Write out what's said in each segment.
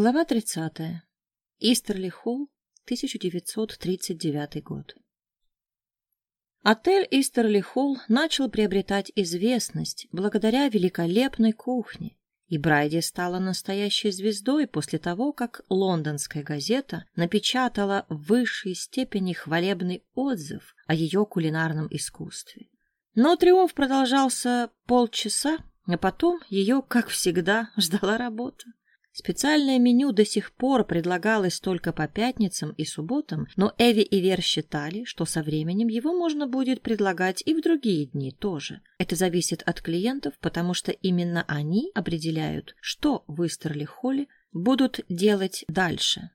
Глава 30. Истерли Холл, 1939 год. Отель Истерли Холл начал приобретать известность благодаря великолепной кухне, и Брайди стала настоящей звездой после того, как лондонская газета напечатала в высшей степени хвалебный отзыв о ее кулинарном искусстве. Но триумф продолжался полчаса, а потом ее, как всегда, ждала работа. Специальное меню до сих пор предлагалось только по пятницам и субботам, но Эви и Вер считали, что со временем его можно будет предлагать и в другие дни тоже. Это зависит от клиентов, потому что именно они определяют, что в Истерли-Холле будут делать дальше.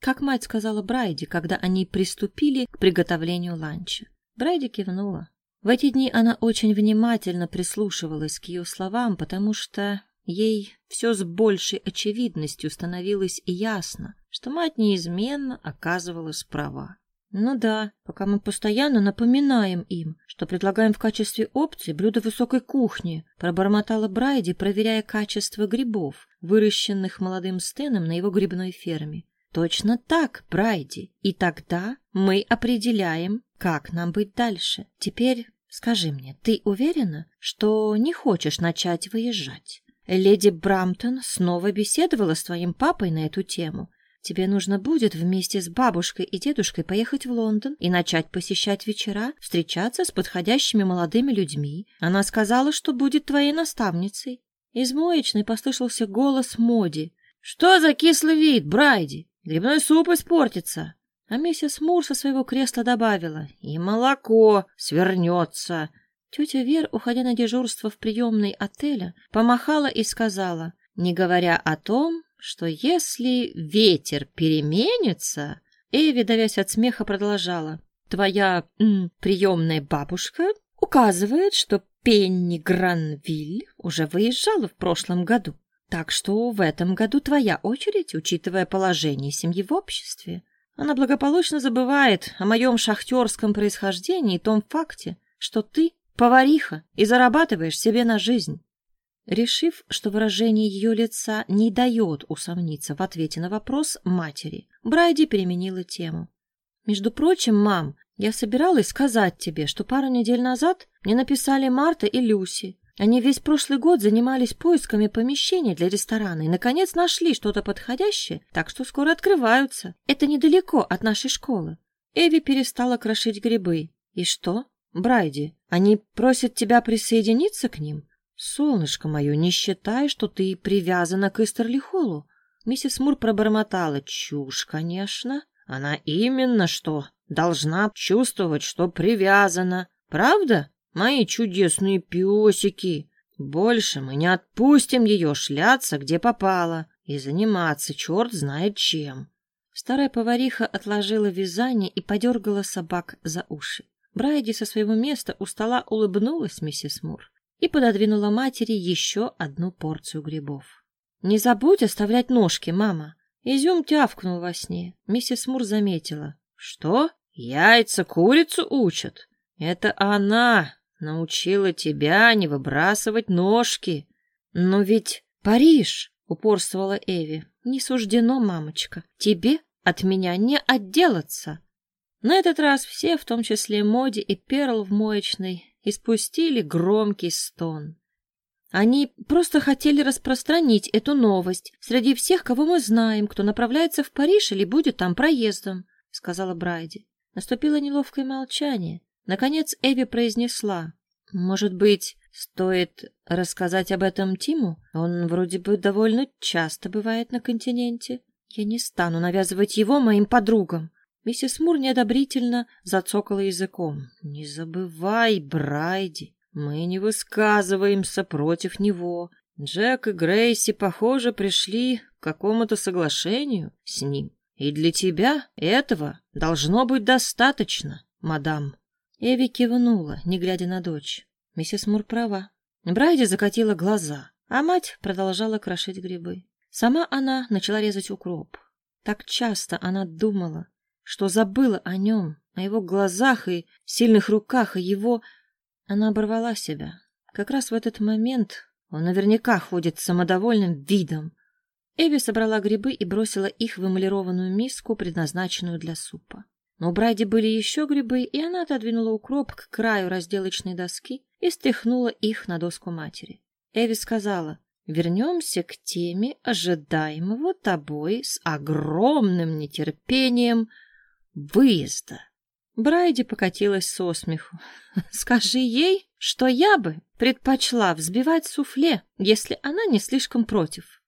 Как мать сказала Брайди, когда они приступили к приготовлению ланча. Брайди кивнула. В эти дни она очень внимательно прислушивалась к ее словам, потому что Ей все с большей очевидностью становилось ясно, что мать неизменно оказывалась права. Ну да, пока мы постоянно напоминаем им, что предлагаем в качестве опции блюдо высокой кухни, пробормотала Брайди, проверяя качество грибов, выращенных молодым Стеном на его грибной ферме. Точно так, Брайди. И тогда мы определяем, как нам быть дальше. Теперь скажи мне, ты уверена, что не хочешь начать выезжать? Леди Брамптон снова беседовала с твоим папой на эту тему. Тебе нужно будет вместе с бабушкой и дедушкой поехать в Лондон и начать посещать вечера, встречаться с подходящими молодыми людьми. Она сказала, что будет твоей наставницей. Из моечной послышался голос Моди. «Что за кислый вид, Брайди? Грибной суп испортится!» А миссис Мур со своего кресла добавила. «И молоко свернется!» Тетя Вер, уходя на дежурство в приемной отеля, помахала и сказала, не говоря о том, что если ветер переменится... Эви, давясь от смеха, продолжала. Твоя м, приемная бабушка указывает, что Пенни Гранвиль уже выезжала в прошлом году. Так что в этом году твоя очередь, учитывая положение семьи в обществе. Она благополучно забывает о моем шахтерском происхождении и том факте, что ты Повариха и зарабатываешь себе на жизнь. Решив, что выражение ее лица не дает усомниться в ответе на вопрос матери, Брайди переменила тему. Между прочим, мам, я собиралась сказать тебе, что пару недель назад мне написали Марта и Люси. Они весь прошлый год занимались поисками помещения для ресторана и, наконец, нашли что-то подходящее, так что скоро открываются. Это недалеко от нашей школы. Эви перестала крошить грибы. И что? Брайди, они просят тебя присоединиться к ним? Солнышко мое, не считай, что ты привязана к Истерли-Холлу. Миссис Мур пробормотала. Чушь, конечно. Она именно что должна чувствовать, что привязана. Правда, мои чудесные песики? Больше мы не отпустим ее шляться, где попало, и заниматься черт знает чем. Старая повариха отложила вязание и подергала собак за уши. Брайди со своего места у стола улыбнулась миссис Мур и пододвинула матери еще одну порцию грибов. «Не забудь оставлять ножки, мама!» Изюм тявкнул во сне. Миссис Мур заметила. «Что? Яйца курицу учат? Это она научила тебя не выбрасывать ножки!» «Но ведь Париж!» — упорствовала Эви. «Не суждено, мамочка. Тебе от меня не отделаться!» На этот раз все, в том числе Моди и Перл в моечной, испустили громкий стон. Они просто хотели распространить эту новость среди всех, кого мы знаем, кто направляется в Париж или будет там проездом, сказала Брайди. Наступило неловкое молчание. Наконец Эви произнесла: "Может быть, стоит рассказать об этом Тиму? Он вроде бы довольно часто бывает на континенте. Я не стану навязывать его моим подругам". Миссис Мур неодобрительно зацокала языком. «Не забывай, Брайди, мы не высказываемся против него. Джек и Грейси, похоже, пришли к какому-то соглашению с ним. И для тебя этого должно быть достаточно, мадам». Эви кивнула, не глядя на дочь. Миссис Мур права. Брайди закатила глаза, а мать продолжала крошить грибы. Сама она начала резать укроп. Так часто она думала, что забыла о нем, о его глазах и сильных руках, и его... Она оборвала себя. Как раз в этот момент он наверняка ходит с самодовольным видом. Эви собрала грибы и бросила их в эмалированную миску, предназначенную для супа. Но у Брайди были еще грибы, и она отодвинула укроп к краю разделочной доски и стряхнула их на доску матери. Эви сказала, вернемся к теме ожидаемого тобой с огромным нетерпением выезда. Брайди покатилась со смеху. «Скажи ей, что я бы предпочла взбивать суфле, если она не слишком против».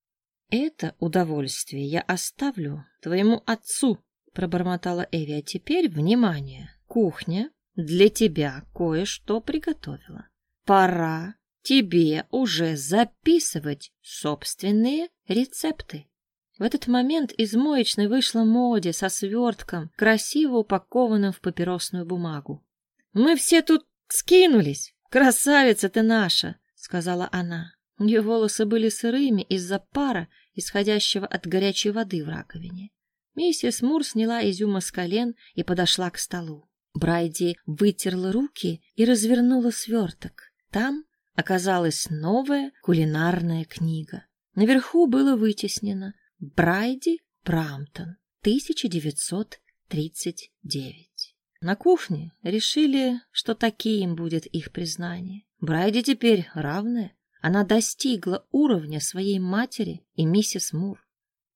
«Это удовольствие я оставлю твоему отцу», — пробормотала Эви. «А теперь, внимание, кухня для тебя кое-что приготовила. Пора тебе уже записывать собственные рецепты». В этот момент из моечной вышла Моди со свертком, красиво упакованным в папиросную бумагу. «Мы все тут скинулись! Красавица ты наша!» — сказала она. Ее волосы были сырыми из-за пара, исходящего от горячей воды в раковине. Миссис Мур сняла изюма с колен и подошла к столу. Брайди вытерла руки и развернула сверток. Там оказалась новая кулинарная книга. Наверху было вытеснено Брайди Брамтон, 1939. На кухне решили, что таким будет их признание. Брайди теперь равная. Она достигла уровня своей матери и миссис Мур.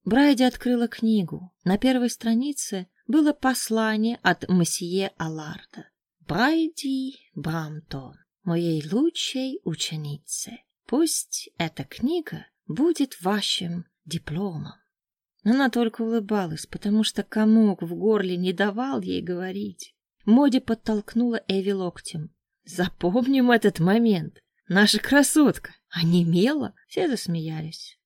Брайди открыла книгу. На первой странице было послание от месье Аларда. Брайди Брамтон, моей лучшей ученице. Пусть эта книга будет вашим дипломом. Она только улыбалась, потому что комок в горле не давал ей говорить. Моди подтолкнула Эви локтем. Запомним этот момент. Наша красотка онемела. Все засмеялись.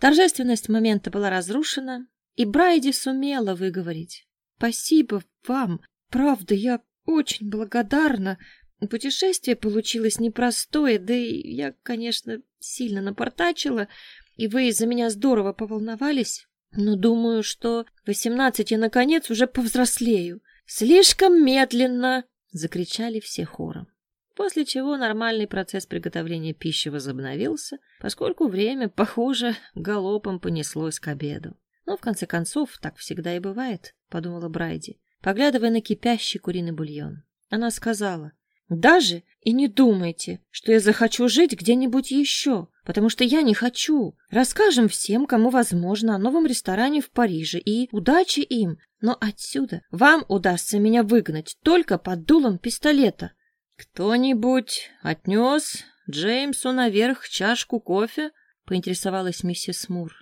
Торжественность момента была разрушена, и Брайди сумела выговорить. Спасибо вам. Правда, я очень благодарна. Путешествие получилось непростое, да и я, конечно, сильно напортачила, и вы из-за меня здорово поволновались, но думаю, что в восемнадцати, наконец, уже повзрослею. Слишком медленно!» — закричали все хором. После чего нормальный процесс приготовления пищи возобновился, поскольку время, похоже, галопом понеслось к обеду. Но, в конце концов, так всегда и бывает, — подумала Брайди, поглядывая на кипящий куриный бульон. Она сказала, даже и не думайте, что я захочу жить где-нибудь еще, потому что я не хочу. Расскажем всем, кому возможно, о новом ресторане в Париже, и удачи им. Но отсюда вам удастся меня выгнать только под дулом пистолета. Кто-нибудь отнес Джеймсу наверх чашку кофе? Поинтересовалась миссис Мур.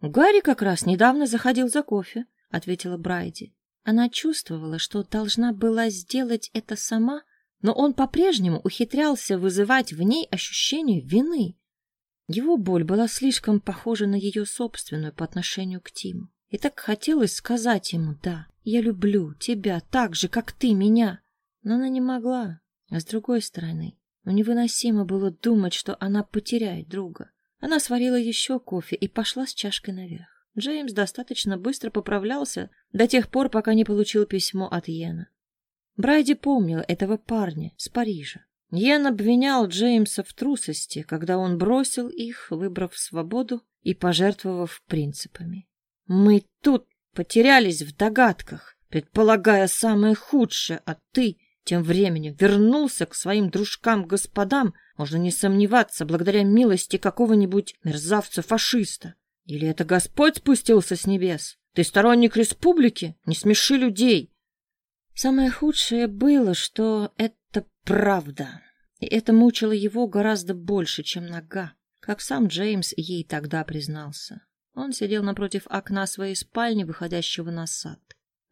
Гарри как раз недавно заходил за кофе, ответила Брайди. Она чувствовала, что должна была сделать это сама, но он по-прежнему ухитрялся вызывать в ней ощущение вины. Его боль была слишком похожа на ее собственную по отношению к Тиму. И так хотелось сказать ему «да, я люблю тебя так же, как ты меня». Но она не могла. А с другой стороны, ну невыносимо было думать, что она потеряет друга. Она сварила еще кофе и пошла с чашкой наверх. Джеймс достаточно быстро поправлялся до тех пор, пока не получил письмо от Йена. Брайди помнил этого парня с Парижа. Йен обвинял Джеймса в трусости, когда он бросил их, выбрав свободу и пожертвовав принципами. «Мы тут потерялись в догадках, предполагая самое худшее, а ты тем временем вернулся к своим дружкам-господам, можно не сомневаться, благодаря милости какого-нибудь мерзавца-фашиста. Или это Господь спустился с небес? Ты сторонник республики? Не смеши людей. Самое худшее было, что это правда. И это мучило его гораздо больше, чем нога, как сам Джеймс ей тогда признался. Он сидел напротив окна своей спальни, выходящего на сад.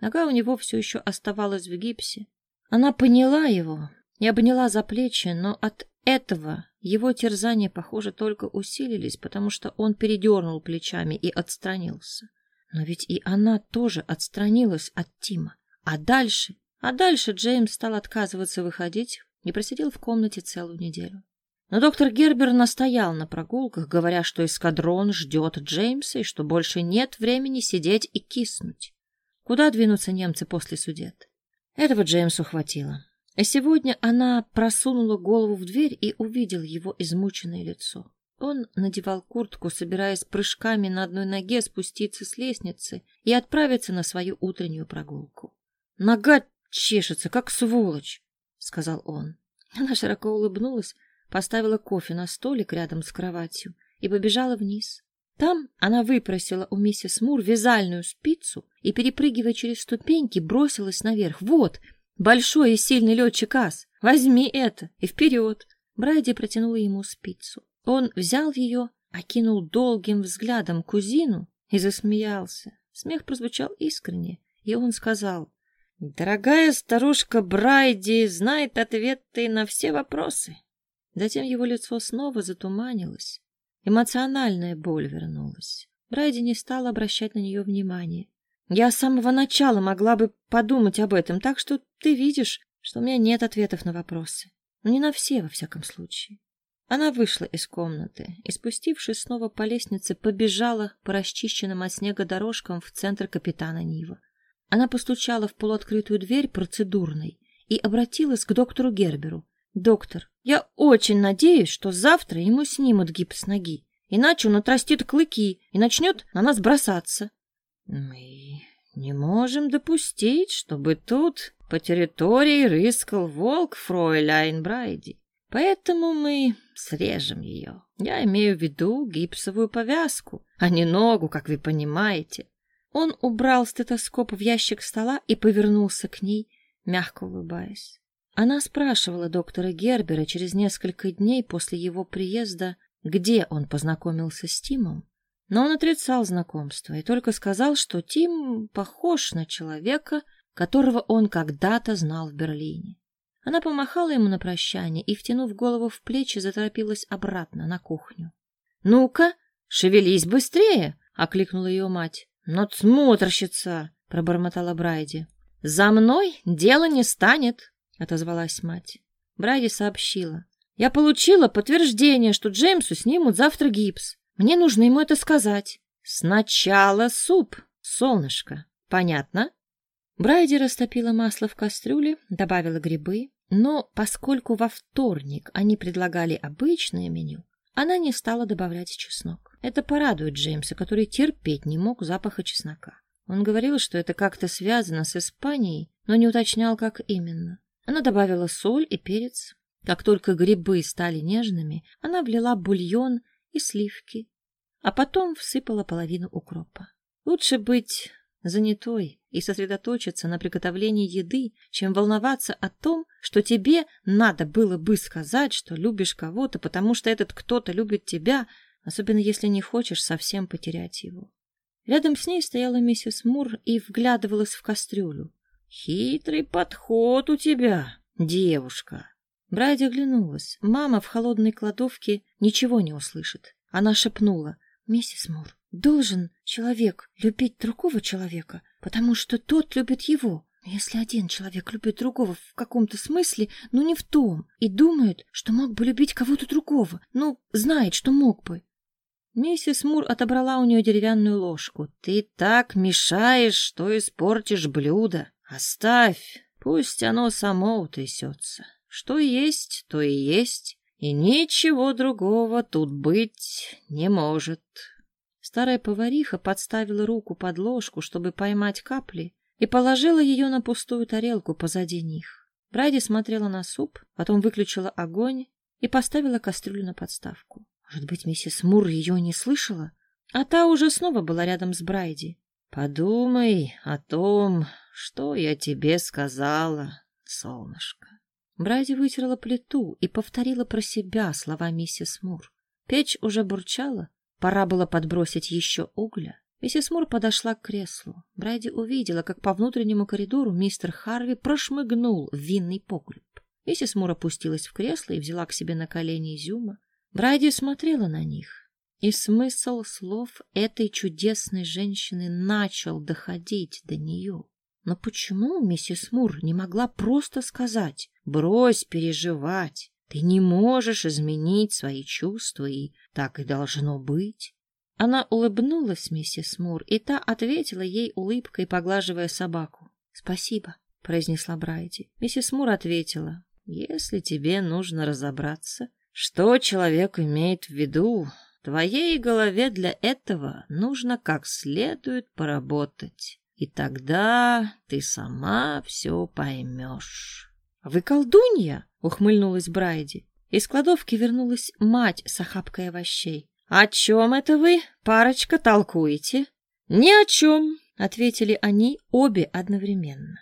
Нога у него все еще оставалась в гипсе. Она поняла его и обняла за плечи, но от этого его терзания, похоже, только усилились, потому что он передернул плечами и отстранился. Но ведь и она тоже отстранилась от Тима. А дальше? А дальше Джеймс стал отказываться выходить и просидел в комнате целую неделю. Но доктор Гербер настоял на прогулках, говоря, что эскадрон ждет Джеймса и что больше нет времени сидеть и киснуть. Куда двинутся немцы после судет? Этого Джеймсу хватило. И сегодня она просунула голову в дверь и увидела его измученное лицо. Он надевал куртку, собираясь прыжками на одной ноге спуститься с лестницы и отправиться на свою утреннюю прогулку. «Нога чешется, как сволочь», — сказал он. Она широко улыбнулась, поставила кофе на столик рядом с кроватью и побежала вниз. Там она выпросила у миссис Мур вязальную спицу и, перепрыгивая через ступеньки, бросилась наверх. «Вот, большой и сильный летчик Ас, возьми это и вперед!» Брайди протянула ему спицу. Он взял ее, окинул долгим взглядом кузину и засмеялся. Смех прозвучал искренне, и он сказал, «Дорогая старушка Брайди знает ответы на все вопросы». Затем его лицо снова затуманилось. Эмоциональная боль вернулась. Брайди не стала обращать на нее внимания. Я с самого начала могла бы подумать об этом, так что ты видишь, что у меня нет ответов на вопросы. Но не на все, во всяком случае. Она вышла из комнаты и, спустившись снова по лестнице, побежала по расчищенным от снега дорожкам в центр капитана Нива. Она постучала в полуоткрытую дверь процедурной и обратилась к доктору Герберу. «Доктор, я очень надеюсь, что завтра ему снимут гипс ноги, иначе он отрастит клыки и начнет на нас бросаться». «Мы не можем допустить, чтобы тут по территории рыскал волк фройляйн Брайди, поэтому мы срежем ее. Я имею в виду гипсовую повязку, а не ногу, как вы понимаете». Он убрал стетоскоп в ящик стола и повернулся к ней, мягко улыбаясь. Она спрашивала доктора Гербера через несколько дней после его приезда, где он познакомился с Тимом, но он отрицал знакомство и только сказал, что Тим похож на человека, которого он когда-то знал в Берлине. Она помахала ему на прощание и, втянув голову в плечи, заторопилась обратно на кухню. — Ну-ка, шевелись быстрее! — окликнула ее мать. — Надсмотрщица! — пробормотала Брайди. — За мной дело не станет! отозвалась мать. Брайди сообщила. Я получила подтверждение, что Джеймсу снимут завтра гипс. Мне нужно ему это сказать. Сначала суп, солнышко. Понятно? Брайди растопила масло в кастрюле, добавила грибы, но поскольку во вторник они предлагали обычное меню, она не стала добавлять чеснок. Это порадует Джеймса, который терпеть не мог запаха чеснока. Он говорил, что это как-то связано с Испанией, но не уточнял, как именно. Она добавила соль и перец. Как только грибы стали нежными, она влила бульон и сливки, а потом всыпала половину укропа. Лучше быть занятой и сосредоточиться на приготовлении еды, чем волноваться о том, что тебе надо было бы сказать, что любишь кого-то, потому что этот кто-то любит тебя, особенно если не хочешь совсем потерять его. Рядом с ней стояла миссис Мур и вглядывалась в кастрюлю. Хитрый подход у тебя, девушка. Брайди оглянулась. Мама в холодной кладовке ничего не услышит. Она шепнула. «Миссис Мур, должен человек любить другого человека, потому что тот любит его. Если один человек любит другого в каком-то смысле, но не в том, и думает, что мог бы любить кого-то другого, ну, знает, что мог бы». Миссис Мур отобрала у нее деревянную ложку. «Ты так мешаешь, что испортишь блюдо». Оставь, пусть оно само утрясется. Что есть, то и есть, и ничего другого тут быть не может. Старая повариха подставила руку под ложку, чтобы поймать капли, и положила ее на пустую тарелку позади них. Брайди смотрела на суп, потом выключила огонь и поставила кастрюлю на подставку. Может быть, миссис Мур ее не слышала? А та уже снова была рядом с Брайди. Подумай о том, что я тебе сказала, солнышко. Брайди вытерла плиту и повторила про себя слова миссис Мур. Печь уже бурчала, пора было подбросить еще угля. Миссис Мур подошла к креслу. Брайди увидела, как по внутреннему коридору мистер Харви прошмыгнул в винный погреб. Миссис Мур опустилась в кресло и взяла к себе на колени изюма. Брайди смотрела на них. И смысл слов этой чудесной женщины начал доходить до нее. Но почему миссис Мур не могла просто сказать «брось переживать, ты не можешь изменить свои чувства, и так и должно быть»? Она улыбнулась миссис Мур, и та ответила ей улыбкой, поглаживая собаку. «Спасибо», — произнесла Брайди. Миссис Мур ответила, «Если тебе нужно разобраться, Что человек имеет в виду? Твоей голове для этого нужно как следует поработать. И тогда ты сама все поймешь. — Вы колдунья? — ухмыльнулась Брайди. Из кладовки вернулась мать с охапкой овощей. — О чем это вы, парочка, толкуете? — Ни о чем, — ответили они обе одновременно.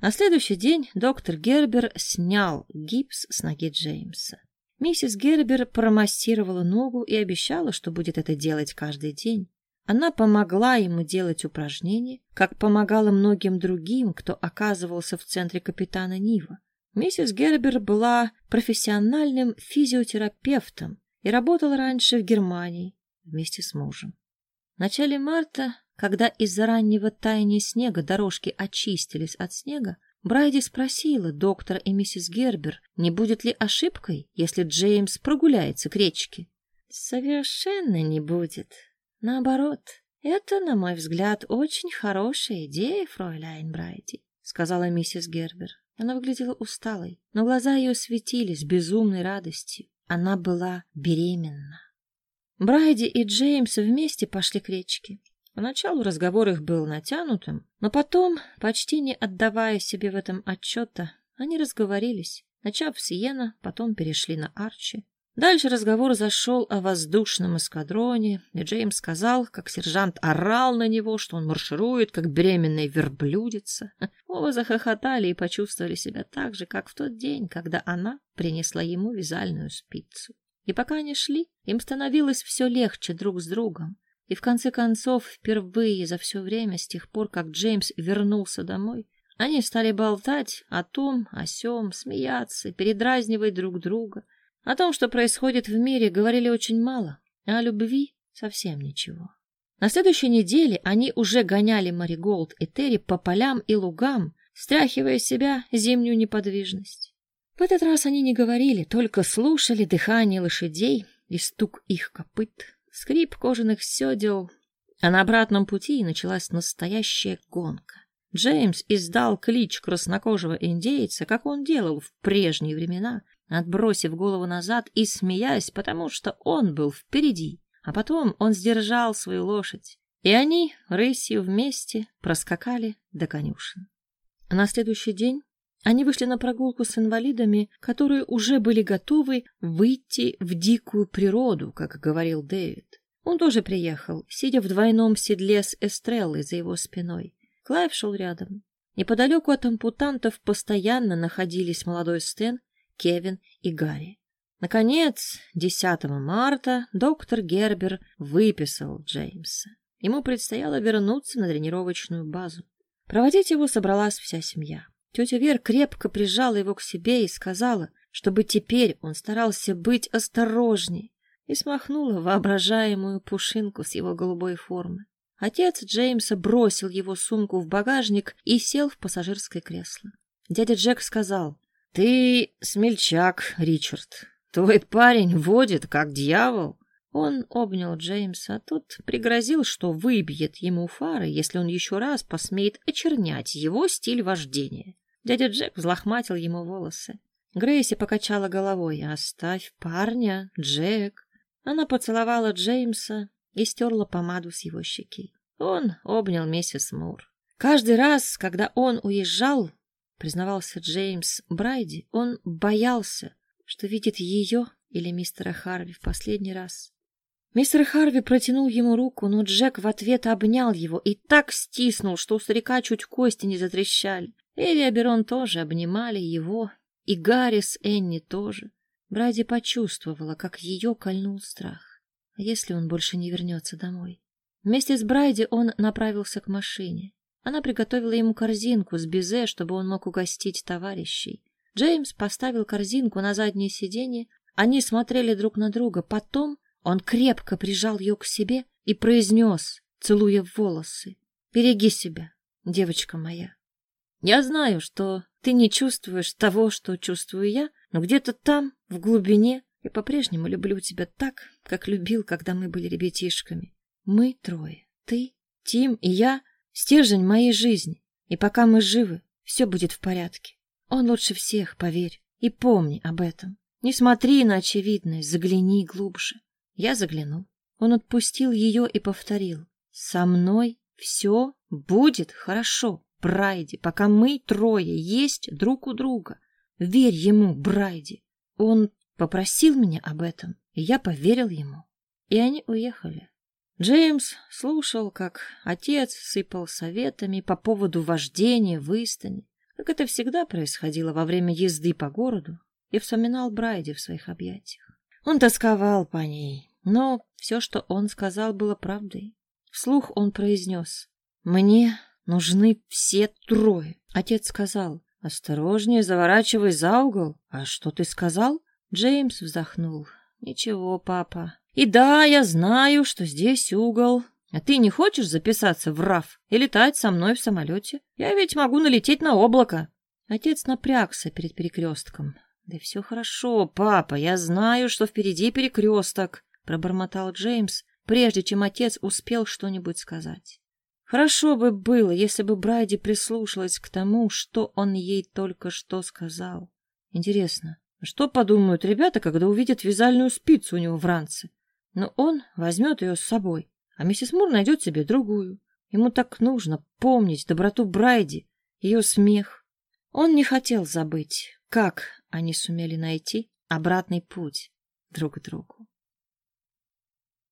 На следующий день доктор Гербер снял гипс с ноги Джеймса. Миссис Гербер промассировала ногу и обещала, что будет это делать каждый день. Она помогла ему делать упражнения, как помогала многим другим, кто оказывался в центре капитана Нива. Миссис Гербер была профессиональным физиотерапевтом и работала раньше в Германии вместе с мужем. В начале марта, когда из-за раннего таяния снега дорожки очистились от снега, Брайди спросила доктора и миссис Гербер, не будет ли ошибкой, если Джеймс прогуляется к речке. «Совершенно не будет. Наоборот, это, на мой взгляд, очень хорошая идея, фройляйн Брайди», — сказала миссис Гербер. Она выглядела усталой, но глаза ее светились безумной радостью. Она была беременна. Брайди и Джеймс вместе пошли к речке. Поначалу разговор их был натянутым, но потом, почти не отдавая себе в этом отчета, они разговорились, начав с Йена, потом перешли на Арчи. Дальше разговор зашел о воздушном эскадроне, и Джеймс сказал, как сержант орал на него, что он марширует, как беременная верблюдица. Оба захохотали и почувствовали себя так же, как в тот день, когда она принесла ему вязальную спицу. И пока они шли, им становилось все легче друг с другом. И в конце концов, впервые за все время с тех пор, как Джеймс вернулся домой, они стали болтать о том, о сём, смеяться, передразнивать друг друга. О том, что происходит в мире, говорили очень мало, а о любви совсем ничего. На следующей неделе они уже гоняли Мари Голд и Терри по полям и лугам, стряхивая с себя зимнюю неподвижность. В этот раз они не говорили, только слушали дыхание лошадей и стук их копыт скрип кожаных седел, а на обратном пути началась настоящая гонка. Джеймс издал клич краснокожего индейца, как он делал в прежние времена, отбросив голову назад и смеясь, потому что он был впереди. А потом он сдержал свою лошадь, и они рысью вместе проскакали до конюшен. На следующий день они вышли на прогулку с инвалидами, которые уже были готовы выйти в дикую природу, как говорил Дэвид. Он тоже приехал, сидя в двойном седле с Эстреллой за его спиной. Клайв шел рядом. Неподалеку от ампутантов постоянно находились молодой Стэн, Кевин и Гарри. Наконец, 10 марта доктор Гербер выписал Джеймса. Ему предстояло вернуться на тренировочную базу. Проводить его собралась вся семья. Тетя Вер крепко прижала его к себе и сказала, чтобы теперь он старался быть осторожней, и смахнула воображаемую пушинку с его голубой формы. Отец Джеймса бросил его сумку в багажник и сел в пассажирское кресло. Дядя Джек сказал, «Ты смельчак, Ричард. Твой парень водит, как дьявол». Он обнял Джеймса, а тот пригрозил, что выбьет ему фары, если он еще раз посмеет очернять его стиль вождения. Дядя Джек взлохматил ему волосы. Грейси покачала головой. «Оставь парня, Джек». Она поцеловала Джеймса и стерла помаду с его щеки. Он обнял миссис Мур. Каждый раз, когда он уезжал, признавался Джеймс Брайди, он боялся, что видит ее или мистера Харви в последний раз. Мистер Харви протянул ему руку, но Джек в ответ обнял его и так стиснул, что у старика чуть кости не затрещали. Элли и Берон тоже обнимали его, и Гарри с Энни тоже. Бради почувствовала, как ее кольнул страх. А если он больше не вернется домой? Вместе с Брайди он направился к машине. Она приготовила ему корзинку с безе, чтобы он мог угостить товарищей. Джеймс поставил корзинку на заднее сиденье. Они смотрели друг на друга. Потом он крепко прижал ее к себе и произнес, целуя волосы. «Береги себя, девочка моя». Я знаю, что ты не чувствуешь того, что чувствую я, но где-то там, в глубине, я по-прежнему люблю тебя так, как любил, когда мы были ребятишками. Мы трое. Ты, Тим и я — стержень моей жизни. И пока мы живы, все будет в порядке. Он лучше всех, поверь. И помни об этом. Не смотри на очевидное, загляни глубже. Я заглянул. Он отпустил ее и повторил. Со мной все будет хорошо, Брайди, пока мы трое есть друг у друга. Верь ему, Брайди. Он попросил меня об этом, и я поверил ему. И они уехали. Джеймс слушал, как отец сыпал советами по поводу вождения в Истане, как это всегда происходило во время езды по городу, и вспоминал Брайди в своих объятиях. Он тосковал по ней, но все, что он сказал, было правдой. Вслух он произнес «Мне нужны все трое». Отец сказал «Осторожнее, заворачивай за угол». «А что ты сказал?» Джеймс вздохнул. «Ничего, папа. И да, я знаю, что здесь угол. А ты не хочешь записаться в РАФ и летать со мной в самолете? Я ведь могу налететь на облако». Отец напрягся перед перекрестком. «Да все хорошо, папа, я знаю, что впереди перекресток», — пробормотал Джеймс, прежде чем отец успел что-нибудь сказать. Хорошо бы было, если бы Брайди прислушалась к тому, что он ей только что сказал. Интересно, что подумают ребята, когда увидят вязальную спицу у него в ранце? Но он возьмет ее с собой, а миссис Мур найдет себе другую. Ему так нужно помнить доброту Брайди, ее смех. Он не хотел забыть, как они сумели найти обратный путь друг к другу.